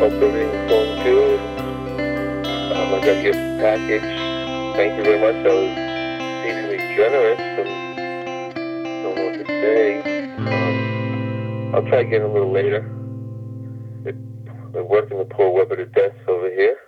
opening phone two. Um, I got your package. Thank you very much. That was exceedingly generous. And don't know what to say. Um, I'll try again a little later. It, they're working the poor Weber to death over here.